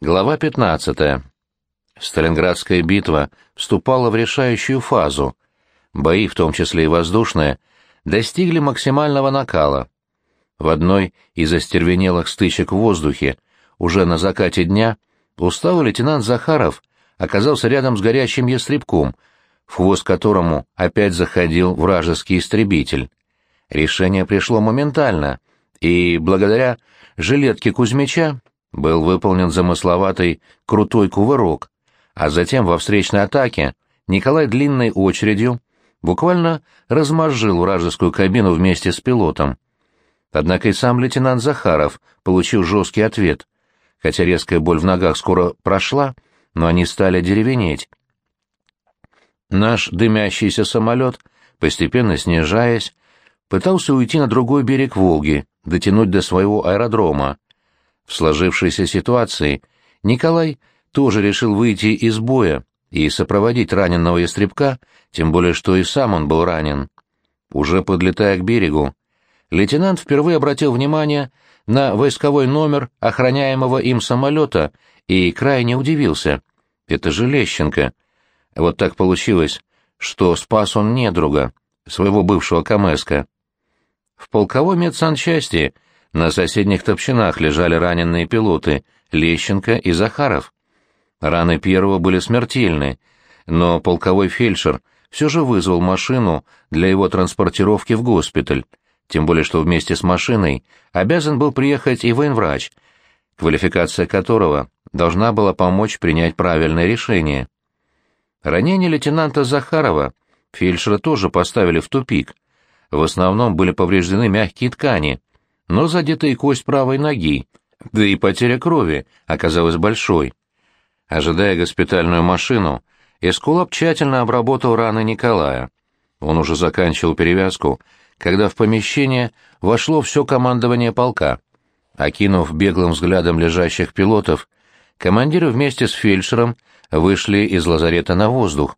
Глава 15. Сталинградская битва вступала в решающую фазу. Бои, в том числе и воздушные, достигли максимального накала. В одной из остервенелых стычек в воздухе, уже на закате дня, усталый лейтенант Захаров оказался рядом с горящим ястребком, в хвост которому опять заходил вражеский истребитель. Решение пришло моментально, и благодаря жилетке Кузьмича был выполнен замысловатый крутой кувырок, а затем во встречной атаке Николай длинной очередью буквально размозжил вражескую кабину вместе с пилотом. Однако и сам лейтенант Захаров получил жесткий ответ. Хотя резкая боль в ногах скоро прошла, но они стали деревенеть. Наш дымящийся самолет, постепенно снижаясь, пытался уйти на другой берег Волги, дотянуть до своего аэродрома, в сложившейся ситуации Николай тоже решил выйти из боя и сопроводить раненого ястребка, тем более что и сам он был ранен. Уже подлетая к берегу, лейтенант впервые обратил внимание на войсковой номер охраняемого им самолета и крайне удивился. Это же Лещенко. Вот так получилось, что спас он недруга, своего бывшего Камеска. В полковой медсанчасти на соседних топчинах лежали раненые пилоты Лещенко и Захаров. Раны первого были смертельны, но полковой фельдшер все же вызвал машину для его транспортировки в госпиталь, тем более что вместе с машиной обязан был приехать и военврач, квалификация которого должна была помочь принять правильное решение. Ранение лейтенанта Захарова фельдшера тоже поставили в тупик. В основном были повреждены мягкие ткани, но задета кость правой ноги, да и потеря крови оказалась большой. Ожидая госпитальную машину, Эскулап тщательно обработал раны Николая. Он уже заканчивал перевязку, когда в помещение вошло все командование полка. Окинув беглым взглядом лежащих пилотов, командиры вместе с фельдшером вышли из лазарета на воздух.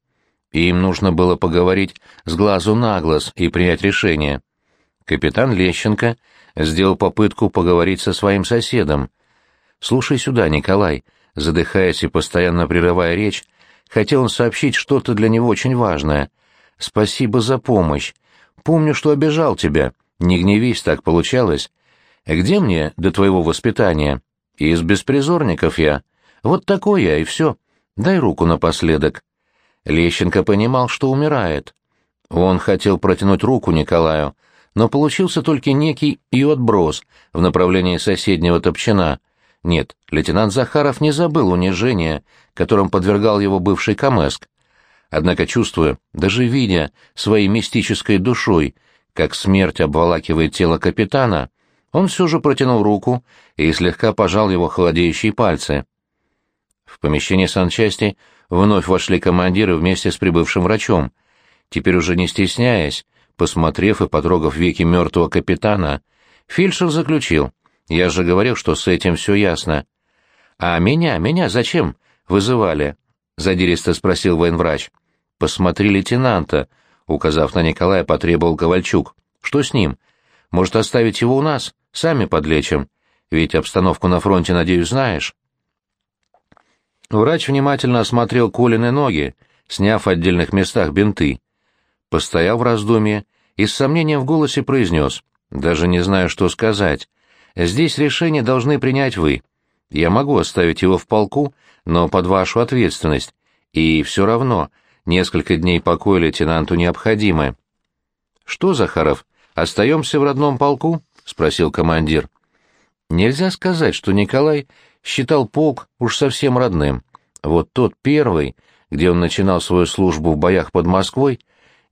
Им нужно было поговорить с глазу на глаз и принять решение. Капитан Лещенко сделал попытку поговорить со своим соседом. «Слушай сюда, Николай», задыхаясь и постоянно прерывая речь, хотел он сообщить что-то для него очень важное. «Спасибо за помощь. Помню, что обижал тебя. Не гневись, так получалось. Где мне до твоего воспитания? Из беспризорников я. Вот такой я, и все. Дай руку напоследок». Лещенко понимал, что умирает. Он хотел протянуть руку Николаю, но получился только некий ее отброс в направлении соседнего топчина. Нет, лейтенант Захаров не забыл унижения, которым подвергал его бывший Камеск. Однако, чувствуя, даже видя своей мистической душой, как смерть обволакивает тело капитана, он все же протянул руку и слегка пожал его холодеющие пальцы. В помещение санчасти вновь вошли командиры вместе с прибывшим врачом. Теперь уже не стесняясь, Посмотрев и потрогав веки мертвого капитана, фельдшер заключил. «Я же говорил, что с этим все ясно». «А меня, меня зачем вызывали?» — задиристо спросил военврач. «Посмотри лейтенанта», — указав на Николая, потребовал Ковальчук. «Что с ним? Может, оставить его у нас? Сами подлечим. Ведь обстановку на фронте, надеюсь, знаешь». Врач внимательно осмотрел Колины ноги, сняв в отдельных местах бинты. Постоял в раздумье и с сомнением в голосе произнес. «Даже не знаю, что сказать. Здесь решение должны принять вы. Я могу оставить его в полку, но под вашу ответственность. И все равно несколько дней покоя лейтенанту необходимы». «Что, Захаров, остаемся в родном полку?» — спросил командир. Нельзя сказать, что Николай считал полк уж совсем родным. Вот тот первый, где он начинал свою службу в боях под Москвой,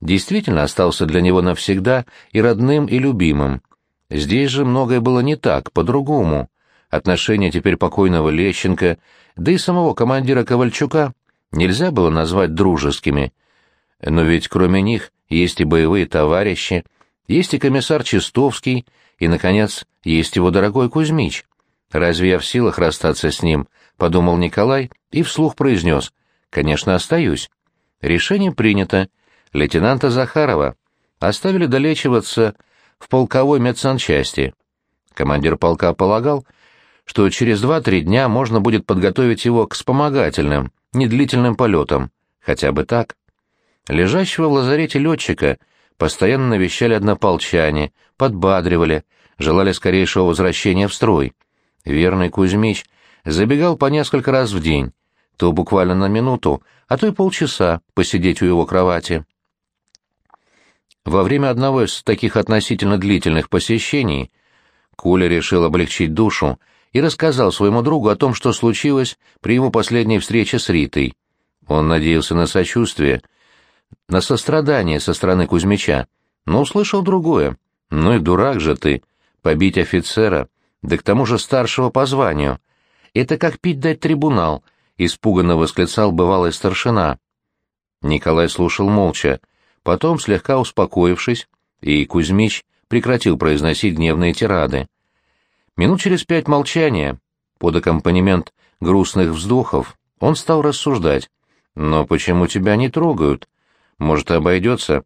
действительно остался для него навсегда и родным, и любимым. Здесь же многое было не так, по-другому. Отношения теперь покойного Лещенко, да и самого командира Ковальчука нельзя было назвать дружескими. Но ведь кроме них есть и боевые товарищи, есть и комиссар Чистовский, и, наконец, есть его дорогой Кузьмич. «Разве я в силах расстаться с ним?» — подумал Николай и вслух произнес. «Конечно, остаюсь». Решение принято, лейтенанта Захарова оставили долечиваться в полковой медсанчасти. Командир полка полагал, что через два-три дня можно будет подготовить его к вспомогательным, недлительным полетам, хотя бы так. Лежащего в лазарете летчика постоянно навещали однополчане, подбадривали, желали скорейшего возвращения в строй. Верный Кузьмич забегал по несколько раз в день, то буквально на минуту, а то и полчаса посидеть у его кровати. Во время одного из таких относительно длительных посещений Куля решил облегчить душу и рассказал своему другу о том, что случилось при его последней встрече с Ритой. Он надеялся на сочувствие, на сострадание со стороны Кузьмича, но услышал другое. «Ну и дурак же ты! Побить офицера, да к тому же старшего по званию. Это как пить дать трибунал», — испуганно восклицал бывалый старшина. Николай слушал молча, потом, слегка успокоившись, и Кузьмич прекратил произносить гневные тирады. Минут через пять молчания, под аккомпанемент грустных вздохов, он стал рассуждать. «Но почему тебя не трогают? Может, обойдется?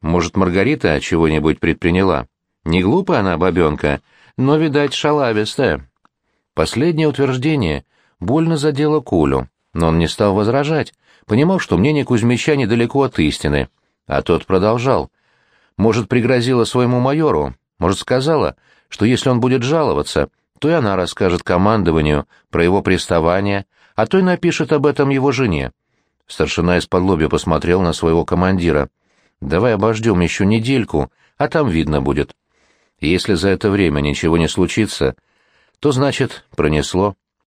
Может, Маргарита чего-нибудь предприняла? Не глупая она, бабенка, но, видать, шалавистая». Последнее утверждение больно задело Кулю, но он не стал возражать, понимал, что мнение Кузьмича недалеко от истины, а тот продолжал. Может, пригрозила своему майору, может, сказала, что если он будет жаловаться, то и она расскажет командованию про его приставание, а то и напишет об этом его жене. Старшина из-под лобья посмотрел на своего командира. «Давай обождем еще недельку, а там видно будет. Если за это время ничего не случится, то, значит, пронесло».